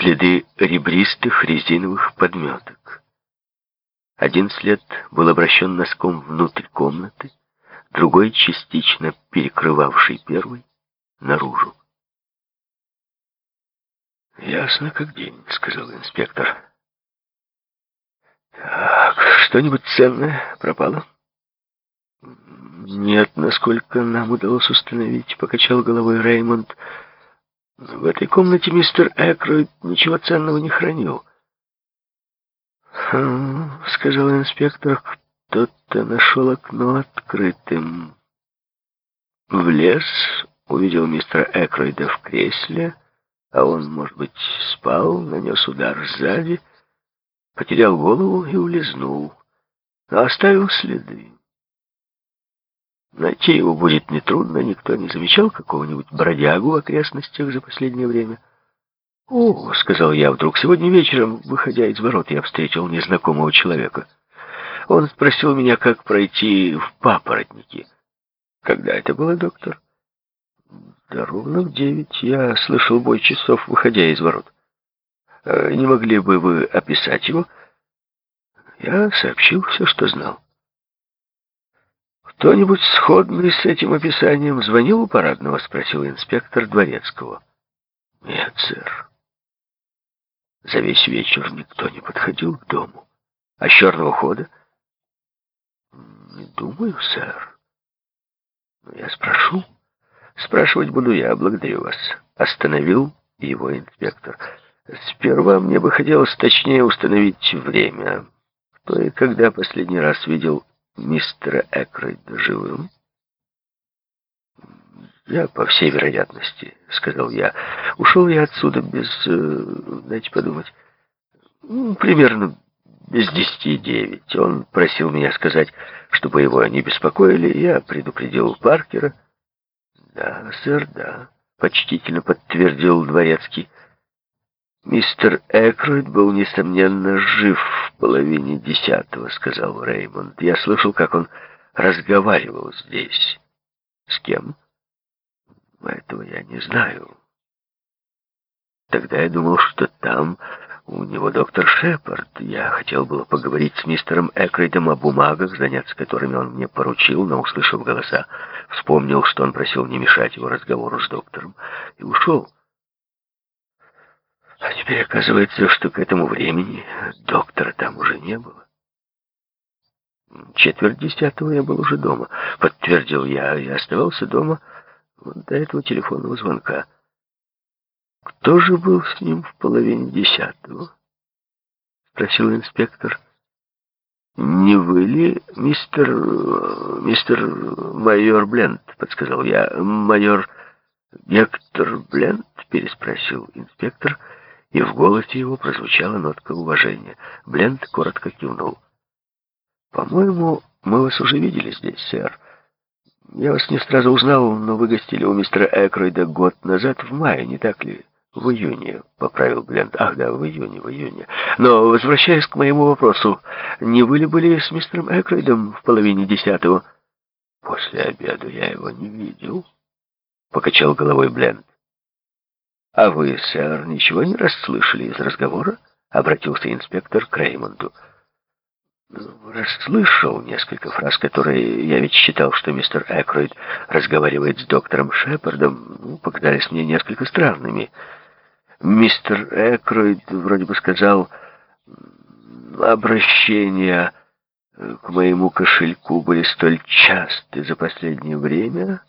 следы ребристых резиновых подметок. Один след был обращен носком внутрь комнаты, другой, частично перекрывавший первый, наружу. «Ясно как день», — сказал инспектор. «Так, что-нибудь ценное пропало?» «Нет, насколько нам удалось установить», — покачал головой Реймонд. «В этой комнате мистер Экройд ничего ценного не хранил». «Хм», — сказал инспектор, — «кто-то нашел окно открытым». Влез, увидел мистера Экройда в кресле, а он, может быть, спал, нанес удар сзади, потерял голову и улизнул, но оставил следы. Найти его будет нетрудно, никто не замечал какого-нибудь бродягу в окрестностях за последнее время. «О», — сказал я вдруг, — «сегодня вечером, выходя из ворот, я встретил незнакомого человека. Он спросил меня, как пройти в папоротники». «Когда это было, доктор?» «Да ровно в девять. Я слышал бой часов, выходя из ворот. Э, не могли бы вы описать его?» Я сообщил все, что знал. «Кто-нибудь сходный с этим описанием звонил у парадного?» — спросил инспектор Дворецкого. «Нет, сэр. За весь вечер никто не подходил к дому. А с черного хода?» «Не думаю, сэр. Но я спрошу». «Спрашивать буду я, благодарю вас». Остановил его инспектор. «Сперва мне бы хотелось точнее установить время. Кто и когда последний раз видел мистера Экройда живым? Я, по всей вероятности, сказал я. Ушел я отсюда без, э, дайте подумать, ну, примерно без десяти девять. Он просил меня сказать, чтобы его не беспокоили. Я предупредил Паркера. Да, сэр, да, почтительно подтвердил дворецкий. «Мистер Экройд был, несомненно, жив в половине десятого», — сказал Реймонд. «Я слышал, как он разговаривал здесь». «С кем?» «Этого я не знаю». Тогда я думал, что там у него доктор Шепард. Я хотел было поговорить с мистером Экройдом о бумагах, заняться которыми он мне поручил, но, услышав голоса, вспомнил, что он просил не мешать его разговору с доктором, и ушел. А теперь оказывается, что к этому времени доктора там уже не было. Четверть десятого я был уже дома, подтвердил я, и оставался дома до этого телефонного звонка. Кто же был с ним в половине десятого? Спросил инспектор. «Не вы ли, мистер... мистер майор Бленд?» — подсказал я. «Майор Гектор Бленд?» — переспросил инспектор и в голосе его прозвучала нотка уважения. Бленд коротко кивнул. «По-моему, мы вас уже видели здесь, сэр. Я вас не сразу узнал, но вы гостили у мистера Экройда год назад, в мае, не так ли?» «В июне», — поправил Бленд. «Ах, да, в июне, в июне. Но, возвращаясь к моему вопросу, не вы ли были с мистером Экройдом в половине десятого?» «После обеда я его не видел», — покачал головой Бленд. «А вы, сэр, ничего не расслышали из разговора?» — обратился инспектор к Реймонду. Ну, «Расслышал несколько фраз, которые я ведь считал, что мистер Экройд разговаривает с доктором Шепардом, ну, показались мне несколько странными. Мистер Экройд вроде бы сказал, обращения к моему кошельку были столь часты за последнее время,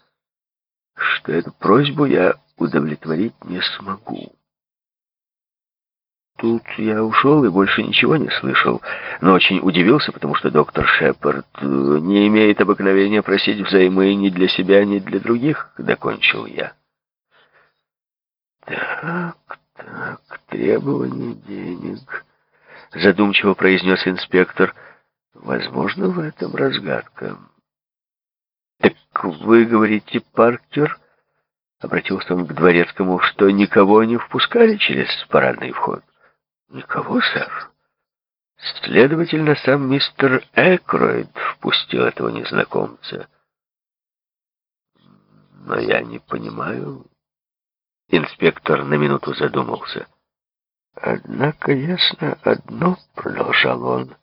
что эту просьбу я удовлетворить не смогу. Тут я ушел и больше ничего не слышал, но очень удивился, потому что доктор Шепард э, не имеет обыкновения просить взаймы ни для себя, ни для других, докончил я. Так, так, требование денег, задумчиво произнес инспектор. Возможно, в этом разгадка. Так вы говорите, Паркер, Обратился он к дворецкому, что никого не впускали через парадный вход. Никого, сэр. Следовательно, сам мистер Экроид впустил этого незнакомца. Но я не понимаю. Инспектор на минуту задумался. Однако ясно одно, продолжал он,